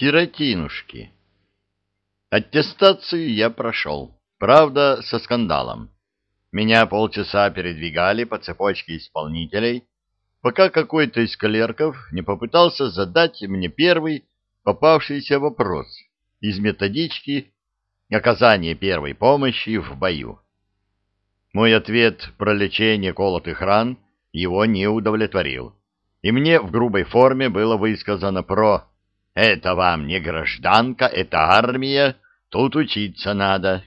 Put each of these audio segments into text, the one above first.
Сиротинушки. Аттестацию я прошел, правда, со скандалом. Меня полчаса передвигали по цепочке исполнителей, пока какой-то из клерков не попытался задать мне первый попавшийся вопрос из методички оказания первой помощи в бою. Мой ответ про лечение колотых ран его не удовлетворил, и мне в грубой форме было высказано про это вам не гражданка, это армия, тут учиться надо.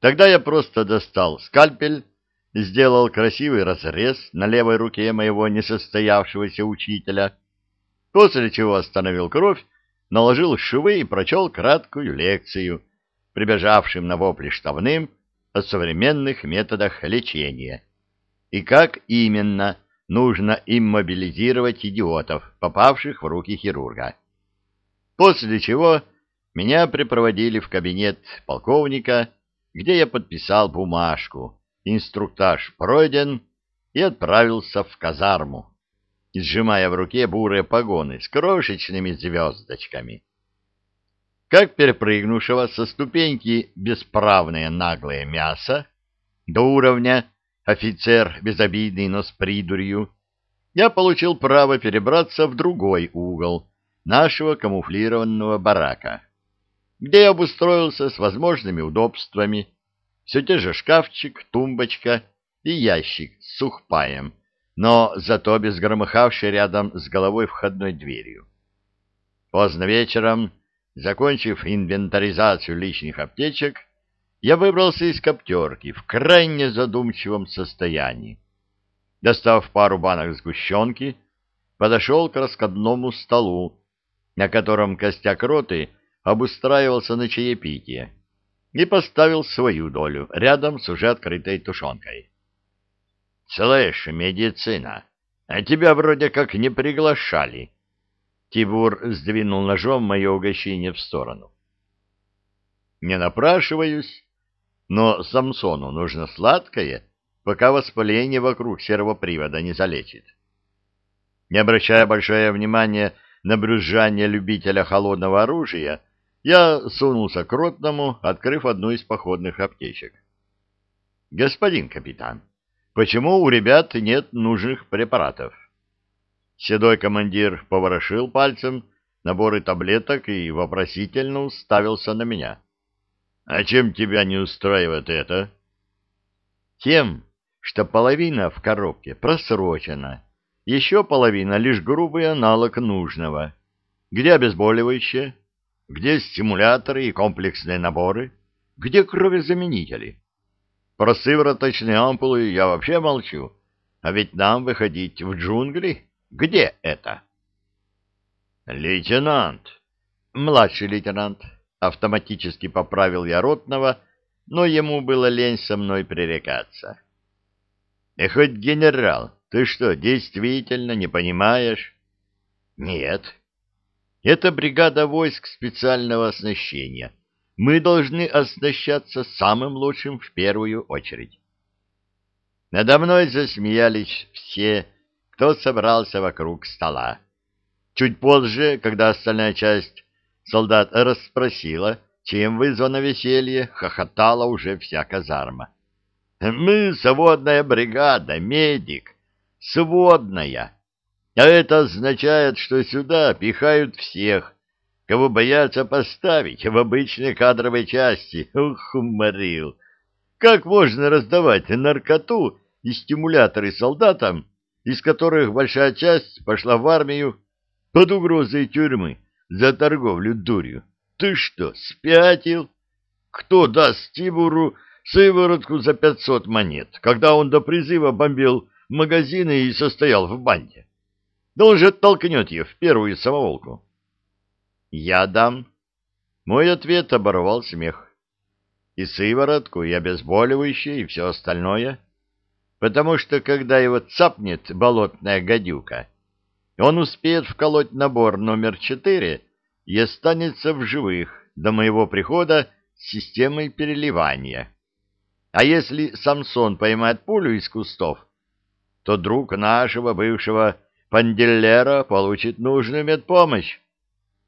Тогда я просто достал скальпель, сделал красивый разрез на левой руке моего несостоявшегося учителя, после чего остановил кровь, наложил швы и прочел краткую лекцию, прибежавшим на вопли штабным о современных методах лечения и как именно нужно иммобилизировать идиотов, попавших в руки хирурга. После чего меня припроводили в кабинет полковника, где я подписал бумажку «Инструктаж пройден» и отправился в казарму, сжимая в руке бурые погоны с крошечными звездочками. Как перепрыгнувшего со ступеньки бесправное наглое мясо до уровня офицер безобидный, но с придурью, я получил право перебраться в другой угол, нашего камуфлированного барака, где я обустроился с возможными удобствами, все те же шкафчик, тумбочка и ящик с сухпаем, но зато без громыхавшей рядом с головой входной дверью. Поздно вечером, закончив инвентаризацию личных аптечек, я выбрался из коптерки в крайне задумчивом состоянии. Достав пару банок сгущенки, подошел к раскладному столу, на котором костяк роты обустраивался на чаепитие, и поставил свою долю рядом с уже открытой тушенкой. — Слышь, медицина, а тебя вроде как не приглашали. Тибур сдвинул ножом мое угощение в сторону. — Не напрашиваюсь, но Самсону нужно сладкое, пока воспаление вокруг сервопривода не залечит. Не обращая большое внимания на брюзжание любителя холодного оружия, я сунулся к ротному, открыв одну из походных аптечек. — Господин капитан, почему у ребят нет нужных препаратов? Седой командир поворошил пальцем наборы таблеток и вопросительно уставился на меня. — А чем тебя не устраивает это? — Тем, что половина в коробке просрочена еще половина — лишь грубый аналог нужного. Где обезболивающее? Где стимуляторы и комплексные наборы? Где кровезаменители? Про сывороточные ампулы я вообще молчу. А ведь нам выходить в джунгли? Где это? Лейтенант. Младший лейтенант. Автоматически поправил я ротного, но ему было лень со мной пререкаться. И хоть генерал, ты что, действительно не понимаешь? Нет. Это бригада войск специального оснащения. Мы должны оснащаться самым лучшим в первую очередь. Надо мной засмеялись все, кто собрался вокруг стола. Чуть позже, когда остальная часть солдат расспросила, чем вызвано веселье, хохотала уже вся казарма. «Мы сводная бригада, медик сводная. А это означает, что сюда пихают всех, кого боятся поставить в обычной кадровой части. Ух, уморил! Как можно раздавать наркоту и стимуляторы солдатам, из которых большая часть пошла в армию под угрозой тюрьмы за торговлю дурью? Ты что, спятил? Кто даст Тибуру сыворотку за пятьсот монет, когда он до призыва бомбил магазины и состоял в банде. Да он же толкнет ее в первую самоволку. Я дам. Мой ответ оборвал смех. И сыворотку, и обезболивающее, и все остальное. Потому что, когда его цапнет болотная гадюка, он успеет вколоть набор номер четыре и останется в живых до моего прихода с системой переливания. А если Самсон поймает пулю из кустов, то друг нашего бывшего панделлера получит нужную медпомощь.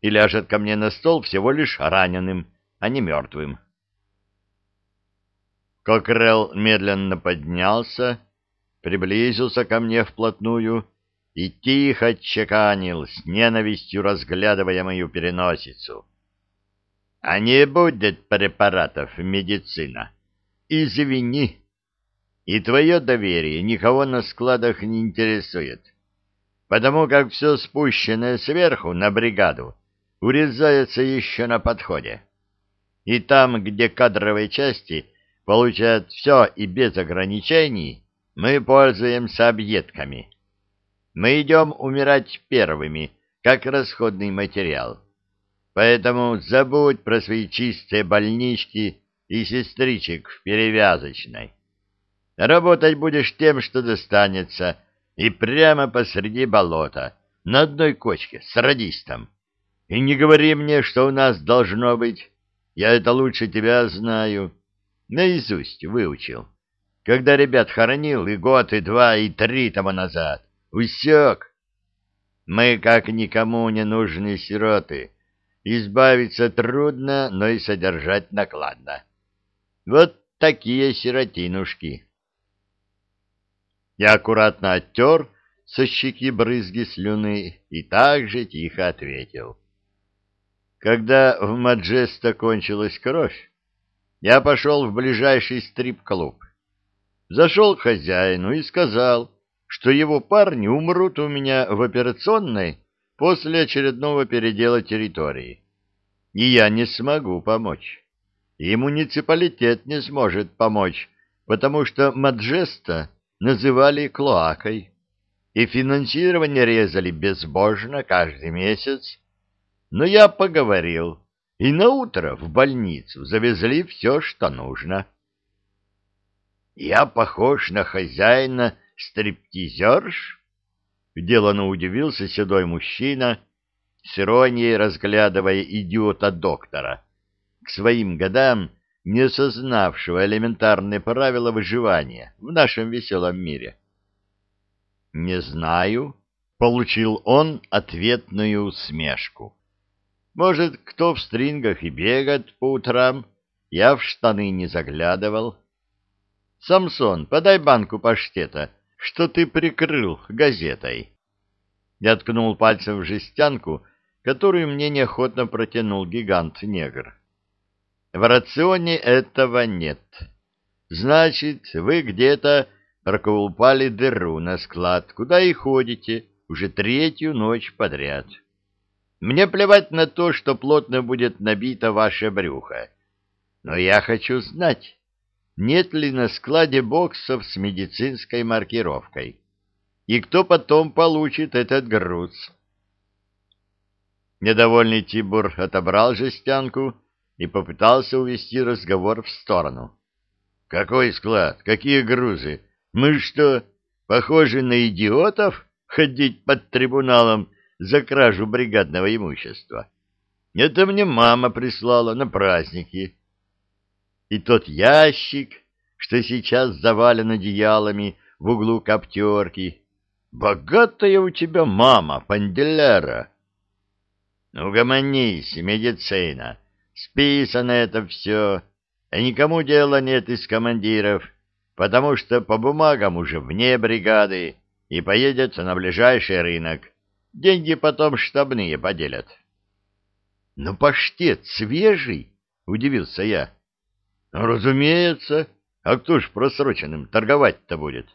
и ляжет ко мне на стол всего лишь раненым, а не мертвым. Кокрелл медленно поднялся, приблизился ко мне вплотную и тихо чеканил, с ненавистью разглядывая мою переносицу. — А не будет препаратов медицина. Извини. И твое доверие никого на складах не интересует, потому как все спущенное сверху на бригаду урезается еще на подходе. И там, где кадровые части получают все и без ограничений, мы пользуемся объедками. Мы идем умирать первыми, как расходный материал. Поэтому забудь про свои чистые больнички и сестричек в перевязочной. Работать будешь тем, что достанется, и прямо посреди болота, на одной кочке, с радистом. И не говори мне, что у нас должно быть. Я это лучше тебя знаю. Наизусть выучил. Когда ребят хоронил и год, и два, и три тому назад. Усек. Мы, как никому не нужны сироты. Избавиться трудно, но и содержать накладно. Вот такие сиротинушки. Я аккуратно оттер со щеки брызги слюны и также тихо ответил. Когда в Маджеста кончилась кровь, я пошел в ближайший стрип-клуб. Зашел к хозяину и сказал, что его парни умрут у меня в операционной после очередного передела территории. И я не смогу помочь. И муниципалитет не сможет помочь, потому что Маджеста называли клоакой, и финансирование резали безбожно каждый месяц. Но я поговорил, и на утро в больницу завезли все, что нужно. Я похож на хозяина стриптизерш? Делано удивился седой мужчина, с иронией разглядывая идиота-доктора, к своим годам не осознавшего элементарные правила выживания в нашем веселом мире. «Не знаю», — получил он ответную усмешку. «Может, кто в стрингах и бегает по утрам? Я в штаны не заглядывал». «Самсон, подай банку паштета, что ты прикрыл газетой». Я ткнул пальцем в жестянку, которую мне неохотно протянул гигант-негр. В рационе этого нет. Значит, вы где-то проколупали дыру на склад, куда и ходите уже третью ночь подряд. Мне плевать на то, что плотно будет набито ваше брюхо. Но я хочу знать, нет ли на складе боксов с медицинской маркировкой. И кто потом получит этот груз? Недовольный Тибур отобрал жестянку и попытался увести разговор в сторону. «Какой склад? Какие грузы? Мы что, похожи на идиотов ходить под трибуналом за кражу бригадного имущества? Это мне мама прислала на праздники» и тот ящик, что сейчас завален одеялами в углу коптерки. Богатая у тебя мама, Панделяра. Угомонись, медицина. Списано это все, а никому дела нет из командиров, потому что по бумагам уже вне бригады и поедет на ближайший рынок. Деньги потом штабные поделят. — Ну, паштет свежий, — удивился я. Разумеется. А кто ж просроченным торговать-то будет?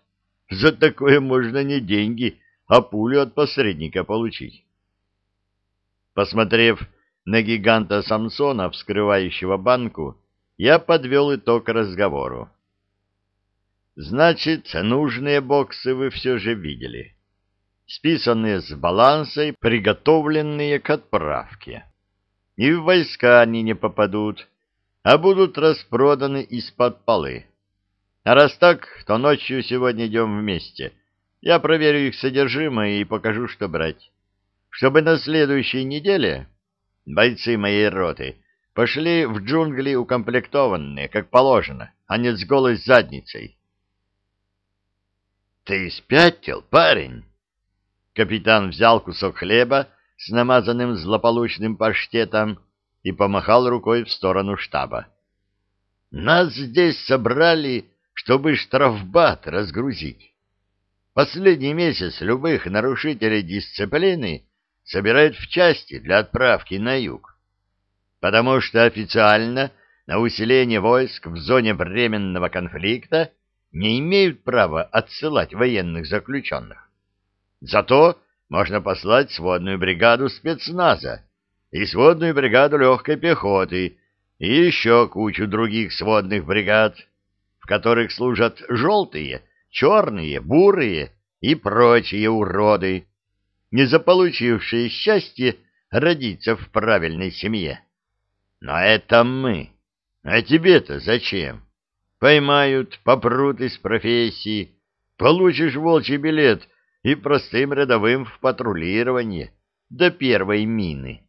За такое можно не деньги, а пулю от посредника получить. Посмотрев на гиганта Самсона, вскрывающего банку, я подвел итог разговору. Значит, нужные боксы вы все же видели. Списанные с баланса и приготовленные к отправке. И в войска они не попадут, а будут распроданы из-под полы. А раз так, то ночью сегодня идем вместе. Я проверю их содержимое и покажу, что брать. Чтобы на следующей неделе бойцы моей роты пошли в джунгли укомплектованные, как положено, а не с голой задницей. — Ты спятил, парень? Капитан взял кусок хлеба с намазанным злополучным паштетом и помахал рукой в сторону штаба. «Нас здесь собрали, чтобы штрафбат разгрузить. Последний месяц любых нарушителей дисциплины собирают в части для отправки на юг, потому что официально на усиление войск в зоне временного конфликта не имеют права отсылать военных заключенных. Зато можно послать сводную бригаду спецназа и сводную бригаду легкой пехоты и еще кучу других сводных бригад, в которых служат желтые, черные, бурые и прочие уроды, не заполучившие счастье родиться в правильной семье. Но это мы. А тебе-то зачем? Поймают, попрут из профессии, получишь волчий билет и простым рядовым в патрулирование до первой мины.